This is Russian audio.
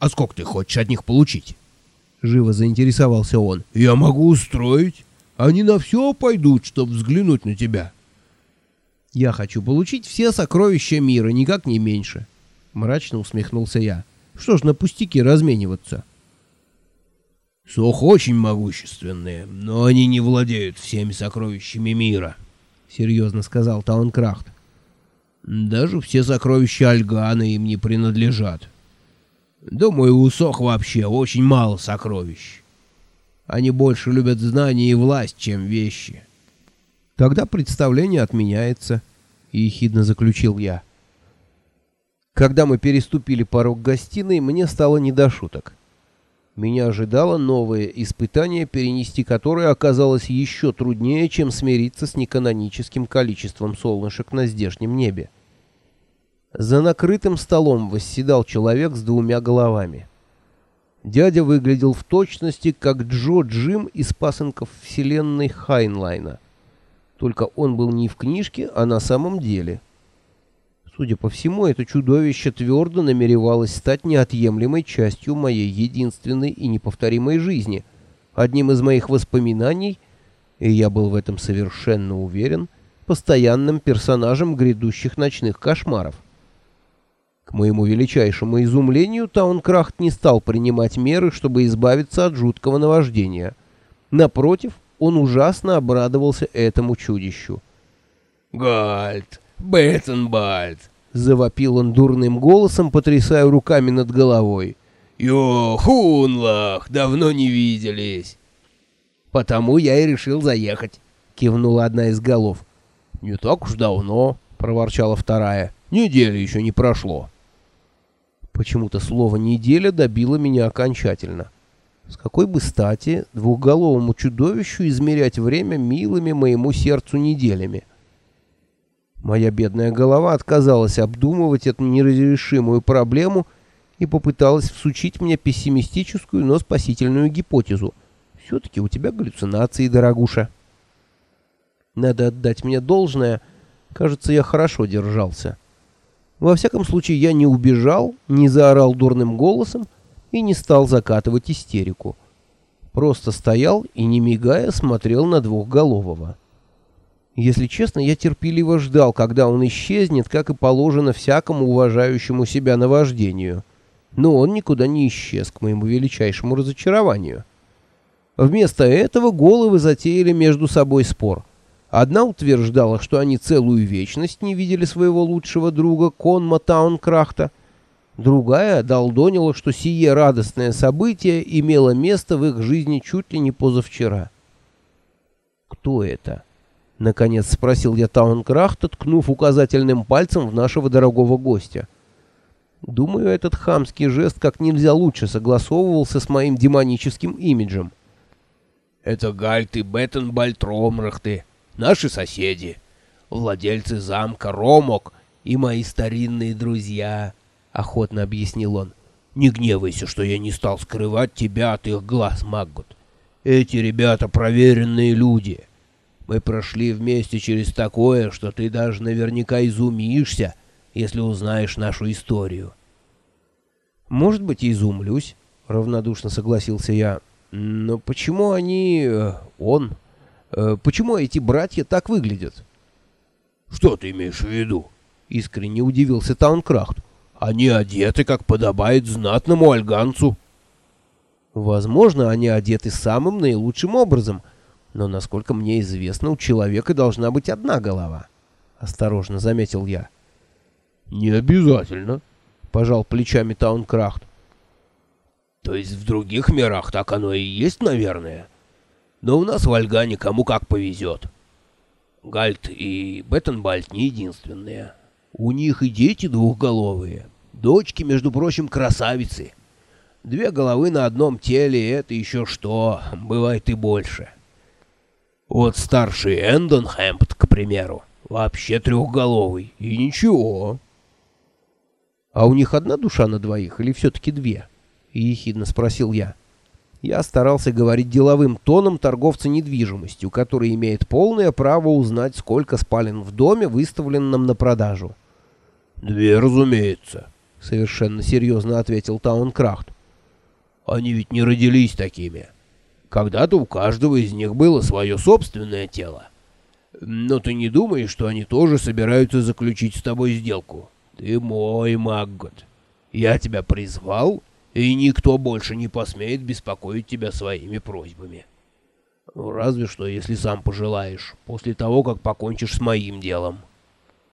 А сколько ты хочешь от них получить? Живо заинтересовался он. Я могу устроить. Они на все пойдут, чтобы взглянуть на тебя. Я хочу получить все сокровища мира, никак не меньше. Мрачно усмехнулся я. Что ж на пустяки размениваться? Сох очень могущественные, но они не владеют всеми сокровищами мира, серьезно сказал Таункрафт. Даже все сокровища Альгана им не принадлежат. Думаю, у Сох вообще очень мало сокровищ. Они больше любят знания и власть, чем вещи. Тогда представление отменяется, — ехидно заключил я. Когда мы переступили порог гостиной, мне стало не до шуток. Меня ожидало новое испытание, перенести которое оказалось еще труднее, чем смириться с неканоническим количеством солнышек на здешнем небе. За накрытым столом восседал человек с двумя головами. Дядя выглядел в точности, как Джо Джим из пасынков вселенной Хайнлайна. Только он был не в книжке, а на самом деле. Судя по всему, это чудовище твердо намеревалось стать неотъемлемой частью моей единственной и неповторимой жизни, одним из моих воспоминаний, и я был в этом совершенно уверен, постоянным персонажем грядущих ночных кошмаров. К моему величайшему изумлению, Таункрафт не стал принимать меры, чтобы избавиться от жуткого наваждения. Напротив, он ужасно обрадовался этому чудищу. «Гальд! Беттенбальд!» — завопил он дурным голосом, потрясая руками над головой. «Йо, Хунлах! Давно не виделись!» «Потому я и решил заехать», — кивнула одна из голов. «Не так уж давно», — проворчала вторая. «Недели еще не прошло». Почему-то слово «неделя» добило меня окончательно. С какой бы стати двухголовому чудовищу измерять время милыми моему сердцу неделями? Моя бедная голова отказалась обдумывать эту неразрешимую проблему и попыталась всучить мне пессимистическую, но спасительную гипотезу. Все-таки у тебя галлюцинации, дорогуша. Надо отдать мне должное. Кажется, я хорошо держался. Во всяком случае, я не убежал, не заорал дурным голосом и не стал закатывать истерику. Просто стоял и, не мигая, смотрел на двухголового. Если честно, я терпеливо ждал, когда он исчезнет, как и положено всякому уважающему себя наваждению. Но он никуда не исчез, к моему величайшему разочарованию. Вместо этого головы затеяли между собой спор — Одна утверждала, что они целую вечность не видели своего лучшего друга Конма Таункрахта. Другая долдонила, что сие радостное событие имело место в их жизни чуть ли не позавчера. «Кто это?» — наконец спросил я Таункрахта, ткнув указательным пальцем в нашего дорогого гостя. Думаю, этот хамский жест как нельзя лучше согласовывался с моим демоническим имиджем. «Это Гальт и Беттенбальд Ромрахты», наши соседи, владельцы замка Ромок и мои старинные друзья, — охотно объяснил он. Не гневайся, что я не стал скрывать тебя от их глаз, Маггут. Эти ребята проверенные люди. Мы прошли вместе через такое, что ты даже наверняка изумишься, если узнаешь нашу историю. Может быть, изумлюсь, — равнодушно согласился я. Но почему они... Э, он... Э, почему эти братья так выглядят? Что ты имеешь в виду? Искренне удивился Таункрафт. Они одеты, как подобает знатному альганцу. Возможно, они одеты самым наилучшим образом, но, насколько мне известно, у человека должна быть одна голова. Осторожно заметил я. Не обязательно, пожал плечами Таункрафт. То есть в других мирах так оно и есть, наверное? — но у нас в Альгане кому как повезет. Гальт и Беттенбальд не единственные. У них и дети двухголовые. Дочки, между прочим, красавицы. Две головы на одном теле — это еще что, бывает и больше. Вот старший Эндонхэмпт, к примеру, вообще трехголовый, и ничего. — А у них одна душа на двоих или все-таки две? — ехидно спросил я. Я старался говорить деловым тоном торговца недвижимостью, который имеет полное право узнать, сколько спален в доме, выставленном на продажу. «Две, разумеется», —— совершенно серьезно ответил Таункрафт. «Они ведь не родились такими. Когда-то у каждого из них было свое собственное тело. Но ты не думаешь, что они тоже собираются заключить с тобой сделку? Ты мой Маггот. Я тебя призвал, и никто больше не посмеет беспокоить тебя своими просьбами. Ну, разве что, если сам пожелаешь, после того, как покончишь с моим делом».